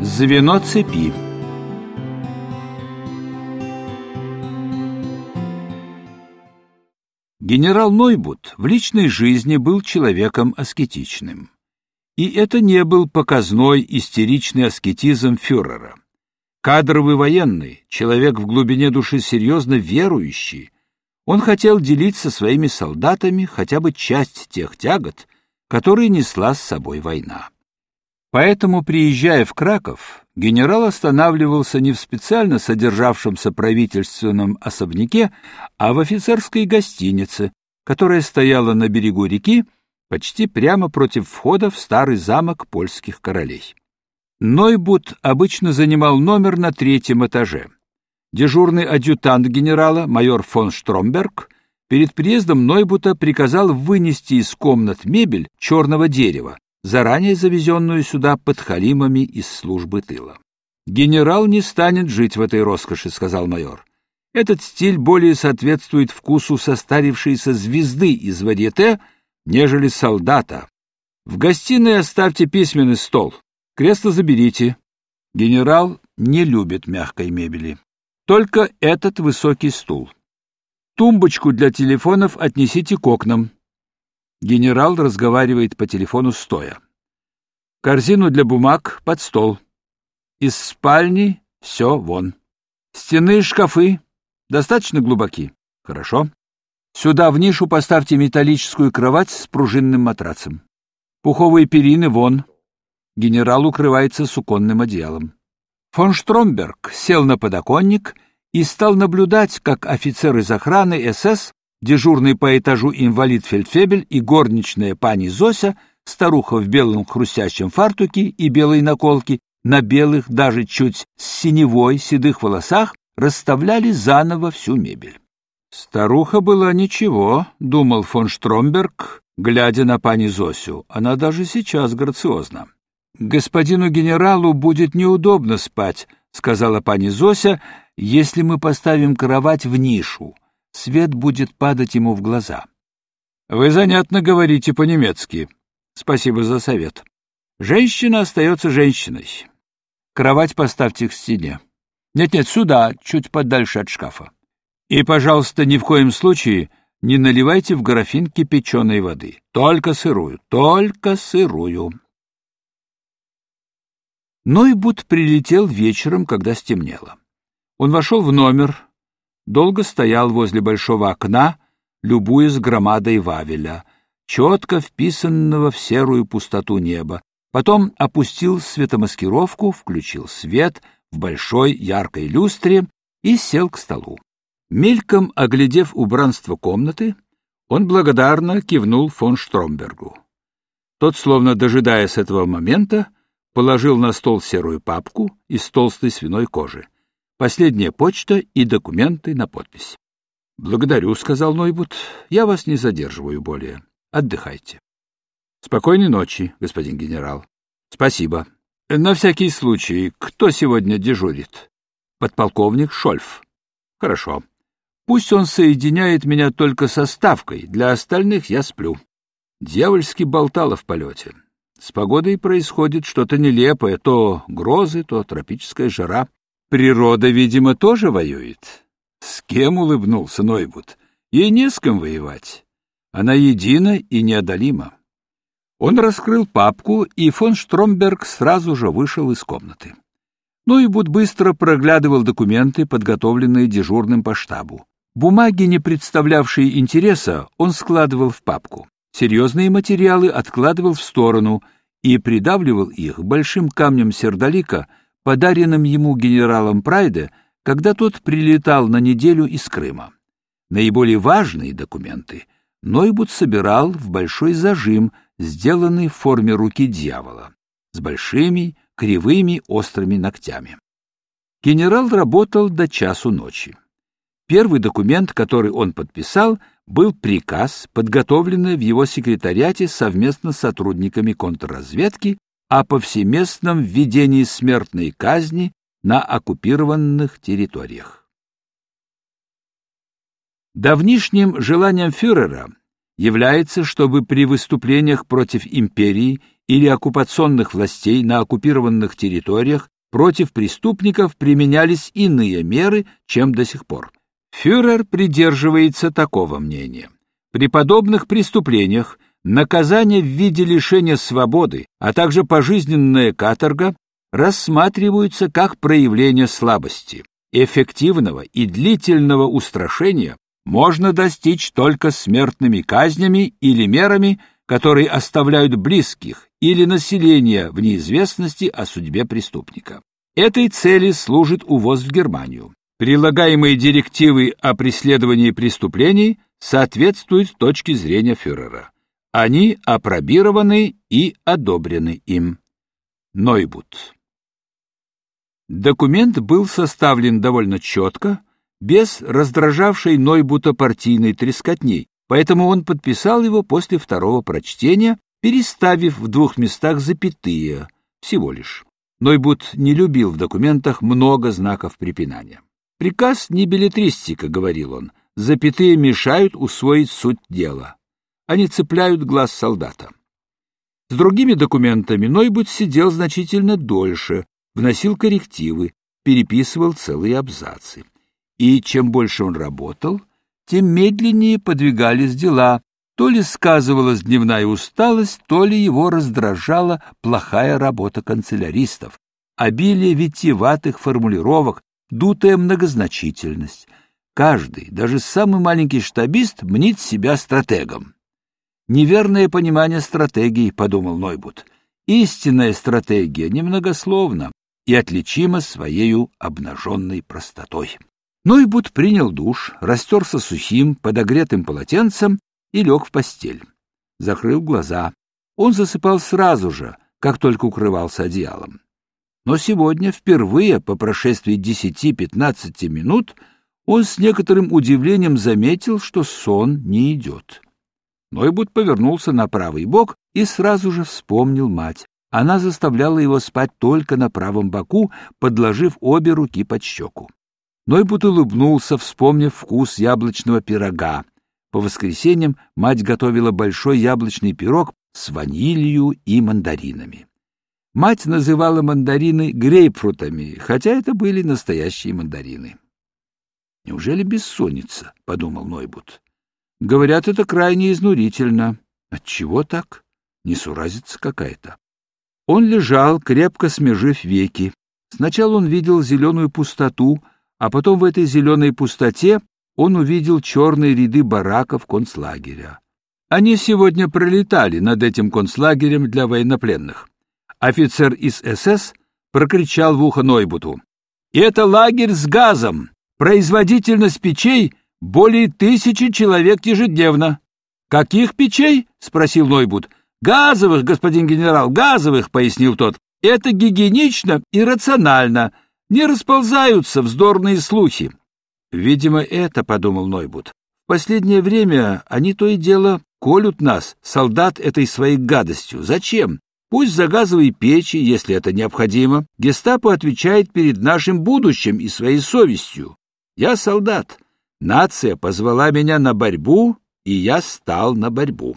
Звено цепи Генерал Нойбут в личной жизни был человеком аскетичным. И это не был показной истеричный аскетизм фюрера. Кадровый военный, человек в глубине души серьезно верующий, он хотел делить со своими солдатами хотя бы часть тех тягот, которые несла с собой война. Поэтому, приезжая в Краков, генерал останавливался не в специально содержавшемся правительственном особняке, а в офицерской гостинице, которая стояла на берегу реки, почти прямо против входа в старый замок польских королей. Нойбут обычно занимал номер на третьем этаже. Дежурный адъютант генерала, майор фон Штромберг, перед приездом Нойбута приказал вынести из комнат мебель черного дерева, заранее завезенную сюда подхалимами из службы тыла. «Генерал не станет жить в этой роскоши», — сказал майор. «Этот стиль более соответствует вкусу состарившейся звезды из варьете, нежели солдата. В гостиной оставьте письменный стол, кресло заберите. Генерал не любит мягкой мебели. Только этот высокий стул. Тумбочку для телефонов отнесите к окнам. Генерал разговаривает по телефону стоя. Корзину для бумаг под стол. Из спальни все вон. Стены и шкафы достаточно глубоки. Хорошо. Сюда в нишу поставьте металлическую кровать с пружинным матрацем. Пуховые перины вон. Генерал укрывается суконным одеялом. Фон Штромберг сел на подоконник и стал наблюдать, как офицер из охраны СС дежурный по этажу инвалид Фельдфебель и горничная пани Зося, старуха в белом хрустящем фартуке и белой наколке, на белых, даже чуть с синевой, седых волосах, расставляли заново всю мебель. Старуха была ничего, думал фон Штромберг, глядя на пани Зосю. Она даже сейчас грациозна. Господину генералу будет неудобно спать, сказала пани Зося, если мы поставим кровать в нишу свет будет падать ему в глаза. Вы занятно говорите по-немецки. Спасибо за совет. Женщина остается женщиной. Кровать поставьте к стене. Нет-нет, сюда, чуть подальше от шкафа. И, пожалуйста, ни в коем случае не наливайте в графин кипяченой воды. Только сырую, только сырую. Нойбут прилетел вечером, когда стемнело. Он вошел в номер, долго стоял возле большого окна, любуясь громадой Вавеля, четко вписанного в серую пустоту неба. Потом опустил светомаскировку, включил свет в большой яркой люстре и сел к столу. Мельком оглядев убранство комнаты, он благодарно кивнул фон Штромбергу. Тот, словно дожидаясь этого момента, положил на стол серую папку из толстой свиной кожи. Последняя почта и документы на подпись. Благодарю, сказал Нойбут. Я вас не задерживаю более. Отдыхайте. Спокойной ночи, господин генерал. Спасибо. На всякий случай, кто сегодня дежурит? Подполковник Шольф. Хорошо. Пусть он соединяет меня только со ставкой, для остальных я сплю. Дьявольски болтало в полете. С погодой происходит что-то нелепое, то грозы, то тропическая жара. Природа, видимо, тоже воюет. С кем улыбнулся Нойбут? Ей не с кем воевать. Она едина и неодолима. Он раскрыл папку, и фон Штромберг сразу же вышел из комнаты. Нойбут быстро проглядывал документы, подготовленные дежурным по штабу. Бумаги, не представлявшие интереса, он складывал в папку. Серьезные материалы откладывал в сторону и придавливал их большим камнем сердолика, подаренным ему генералом Прайде, когда тот прилетал на неделю из Крыма. Наиболее важные документы Нойбут собирал в большой зажим, сделанный в форме руки дьявола, с большими, кривыми, острыми ногтями. Генерал работал до часу ночи. Первый документ, который он подписал, был приказ, подготовленный в его секретариате совместно с сотрудниками контрразведки о повсеместном введении смертной казни на оккупированных территориях. Давнишним желанием фюрера является, чтобы при выступлениях против империи или оккупационных властей на оккупированных территориях против преступников применялись иные меры, чем до сих пор. Фюрер придерживается такого мнения. При подобных преступлениях наказание в виде лишения свободы, а также пожизненная каторга рассматриваются как проявление слабости. Эффективного и длительного устрашения можно достичь только смертными казнями или мерами, которые оставляют близких или население в неизвестности о судьбе преступника. Этой цели служит увоз в Германию. Прилагаемые директивы о преследовании преступлений соответствуют точке зрения фюрера. Они апробированы и одобрены им. Нойбут. Документ был составлен довольно четко, без раздражавшей Нойбута партийной трескотни, поэтому он подписал его после второго прочтения, переставив в двух местах запятые, всего лишь. Нойбут не любил в документах много знаков препинания. «Приказ не билетристика», — говорил он, — «запятые мешают усвоить суть дела. Они цепляют глаз солдата». С другими документами Нойбут сидел значительно дольше, вносил коррективы, переписывал целые абзацы. И чем больше он работал, тем медленнее подвигались дела, то ли сказывалась дневная усталость, то ли его раздражала плохая работа канцеляристов, обилие витиеватых формулировок, дутая многозначительность. Каждый, даже самый маленький штабист, мнит себя стратегом. «Неверное понимание стратегии», — подумал Нойбут. «Истинная стратегия немногословна и отличима своею обнаженной простотой». Нойбут принял душ, растерся сухим, подогретым полотенцем и лег в постель. Закрыл глаза. Он засыпал сразу же, как только укрывался одеялом. Но сегодня, впервые по прошествии десяти-пятнадцати минут, он с некоторым удивлением заметил, что сон не идет. Нойбут повернулся на правый бок и сразу же вспомнил мать. Она заставляла его спать только на правом боку, подложив обе руки под щеку. Нойбут улыбнулся, вспомнив вкус яблочного пирога. По воскресеньям мать готовила большой яблочный пирог с ванилью и мандаринами. Мать называла мандарины грейпфрутами, хотя это были настоящие мандарины. «Неужели бессонница?» — подумал Нойбут. «Говорят, это крайне изнурительно. Отчего так? Несуразица какая-то». Он лежал, крепко смежив веки. Сначала он видел зеленую пустоту — а потом в этой зеленой пустоте он увидел черные ряды бараков концлагеря. Они сегодня пролетали над этим концлагерем для военнопленных. Офицер из СС прокричал в ухо Нойбуту. «Это лагерь с газом! Производительность печей более тысячи человек ежедневно!» «Каких печей?» — спросил Нойбут. «Газовых, господин генерал, газовых!» — пояснил тот. «Это гигиенично и рационально!» не расползаются вздорные слухи. Видимо, это, — подумал Нойбут. В последнее время они то и дело колют нас, солдат, этой своей гадостью. Зачем? Пусть за газовые печи, если это необходимо, гестапо отвечает перед нашим будущим и своей совестью. Я солдат. Нация позвала меня на борьбу, и я стал на борьбу.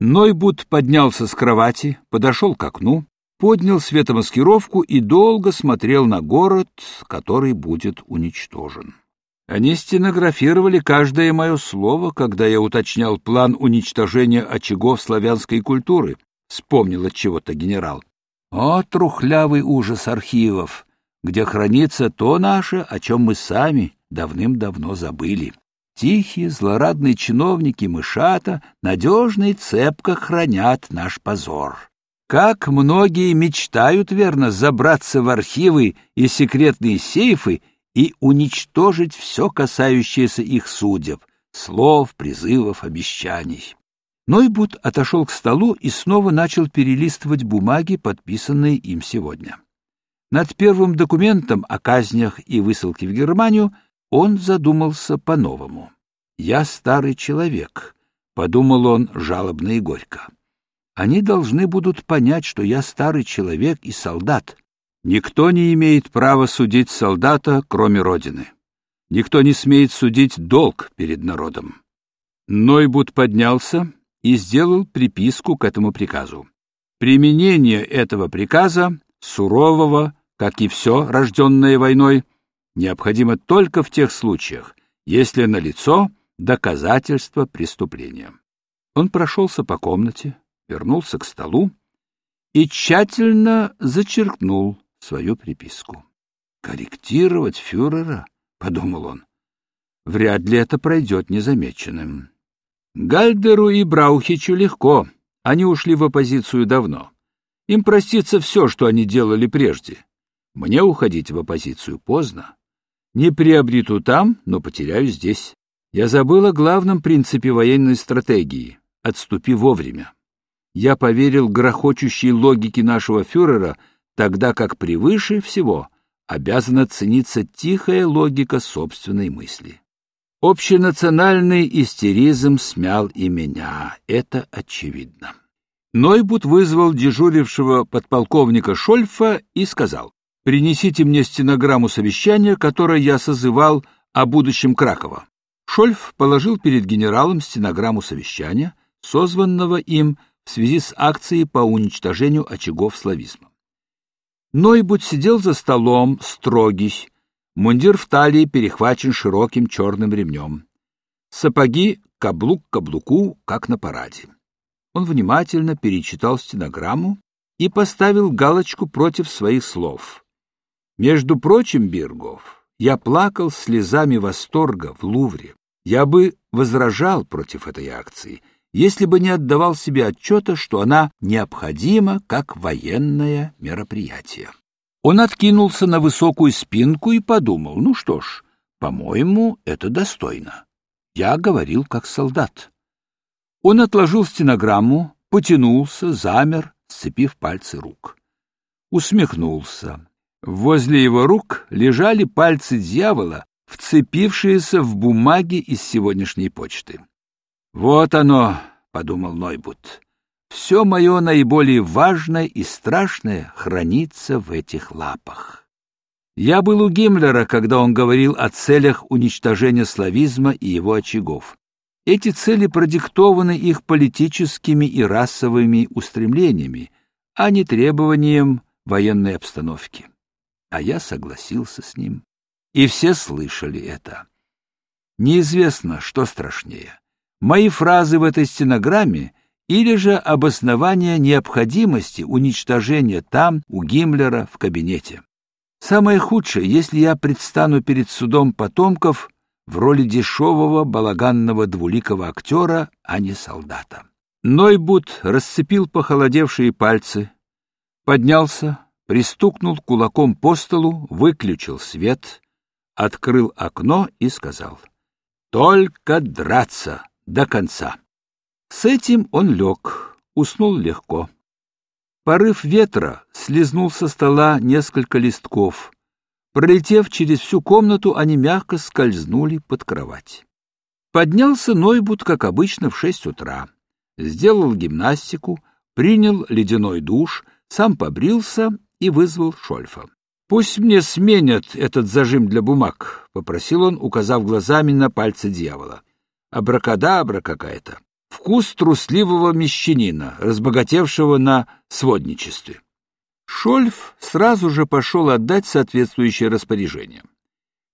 Нойбут поднялся с кровати, подошел к окну, поднял светомаскировку и долго смотрел на город, который будет уничтожен. Они стенографировали каждое мое слово, когда я уточнял план уничтожения очагов славянской культуры, вспомнил от чего-то генерал. О, трухлявый ужас архивов, где хранится то наше, о чем мы сами давным-давно забыли. Тихие, злорадные чиновники мышата надежно и цепко хранят наш позор. Как многие мечтают, верно, забраться в архивы и секретные сейфы и уничтожить все, касающееся их судеб, слов, призывов, обещаний. Нойбут отошел к столу и снова начал перелистывать бумаги, подписанные им сегодня. Над первым документом о казнях и высылке в Германию он задумался по-новому. «Я старый человек», — подумал он жалобно и горько. Они должны будут понять, что я старый человек и солдат. Никто не имеет права судить солдата, кроме Родины. Никто не смеет судить долг перед народом. Нойбут поднялся и сделал приписку к этому приказу. Применение этого приказа, сурового, как и все, рожденное войной, необходимо только в тех случаях, если налицо доказательство преступления. Он прошелся по комнате, вернулся к столу и тщательно зачеркнул свою приписку. «Корректировать фюрера?» — подумал он. «Вряд ли это пройдет незамеченным». Гальдеру и Браухичу легко, они ушли в оппозицию давно. Им простится все, что они делали прежде. Мне уходить в оппозицию поздно. Не приобрету там, но потеряю здесь. Я забыл о главном принципе военной стратегии — отступи вовремя. Я поверил грохочущей логике нашего фюрера, тогда как превыше всего обязана цениться тихая логика собственной мысли. Общенациональный истеризм смял и меня, это очевидно. Нойбут вызвал дежурившего подполковника Шольфа и сказал, «Принесите мне стенограмму совещания, которое я созывал о будущем Кракова». Шольф положил перед генералом стенограмму совещания, созванного им в связи с акцией по уничтожению очагов славизма. Нойбут сидел за столом, строгий, мундир в талии перехвачен широким черным ремнем. Сапоги каблук к каблуку, как на параде. Он внимательно перечитал стенограмму и поставил галочку против своих слов. Между прочим, Биргов, я плакал слезами восторга в Лувре. Я бы возражал против этой акции, если бы не отдавал себе отчета, что она необходима как военное мероприятие. Он откинулся на высокую спинку и подумал, ну что ж, по-моему, это достойно. Я говорил как солдат. Он отложил стенограмму, потянулся, замер, сцепив пальцы рук. Усмехнулся. Возле его рук лежали пальцы дьявола, вцепившиеся в бумаги из сегодняшней почты. «Вот оно», — подумал Нойбут, — «все мое наиболее важное и страшное хранится в этих лапах». Я был у Гиммлера, когда он говорил о целях уничтожения славизма и его очагов. Эти цели продиктованы их политическими и расовыми устремлениями, а не требованием военной обстановки. А я согласился с ним. И все слышали это. Неизвестно, что страшнее. Мои фразы в этой стенограмме или же обоснование необходимости уничтожения там, у Гиммлера, в кабинете. Самое худшее, если я предстану перед судом потомков в роли дешевого балаганного двуликого актера, а не солдата. Нойбут расцепил похолодевшие пальцы, поднялся, пристукнул кулаком по столу, выключил свет, открыл окно и сказал «Только драться до конца». С этим он лег, уснул легко. Порыв ветра слезнул со стола несколько листков, Пролетев через всю комнату, они мягко скользнули под кровать. Поднялся Нойбут, как обычно, в шесть утра. Сделал гимнастику, принял ледяной душ, сам побрился и вызвал Шольфа. «Пусть мне сменят этот зажим для бумаг», — попросил он, указав глазами на пальцы дьявола. «Абракадабра какая-то. Вкус трусливого мещанина, разбогатевшего на сводничестве». Шольф сразу же пошел отдать соответствующее распоряжение.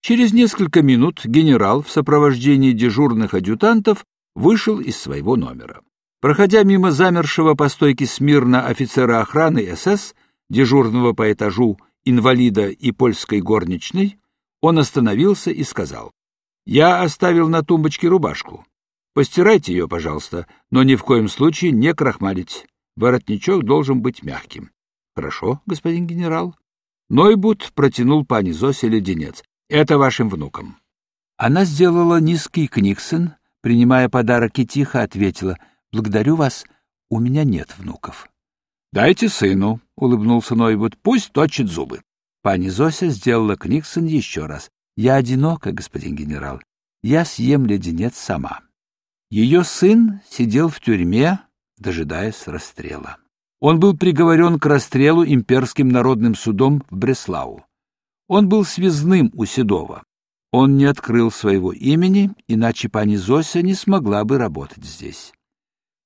Через несколько минут генерал в сопровождении дежурных адъютантов вышел из своего номера. Проходя мимо замершего по стойке смирно офицера охраны СС, дежурного по этажу, инвалида и польской горничной, он остановился и сказал, «Я оставил на тумбочке рубашку. Постирайте ее, пожалуйста, но ни в коем случае не крахмалить. Воротничок должен быть мягким. Хорошо, господин генерал. Нойбут протянул пани Зосе леденец. Это вашим внукам. Она сделала низкий книксон, принимая подарок и тихо ответила. Благодарю вас, у меня нет внуков. Дайте сыну, улыбнулся Нойбут, пусть точит зубы. Пани Зося сделала книксон еще раз. Я одинока, господин генерал. Я съем леденец сама. Ее сын сидел в тюрьме, дожидаясь расстрела. Он был приговорен к расстрелу имперским народным судом в Бреслау. Он был связным у Седова. Он не открыл своего имени, иначе пани Зося не смогла бы работать здесь.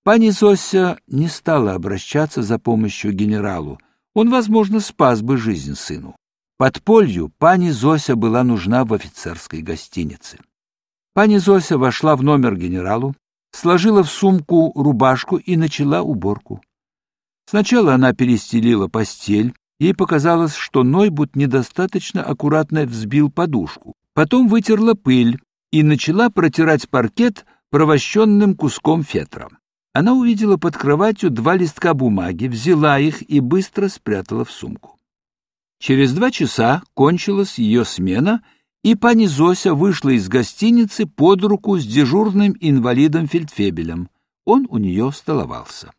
Пани Зося не стала обращаться за помощью генералу. Он, возможно, спас бы жизнь сыну. Под полью пани Зося была нужна в офицерской гостинице. Пани Зося вошла в номер генералу, сложила в сумку рубашку и начала уборку. Сначала она перестелила постель, ей показалось, что Нойбут недостаточно аккуратно взбил подушку. Потом вытерла пыль и начала протирать паркет провощенным куском фетра. Она увидела под кроватью два листка бумаги, взяла их и быстро спрятала в сумку. Через два часа кончилась ее смена, и пани Зося вышла из гостиницы под руку с дежурным инвалидом Фельдфебелем. Он у нее столовался.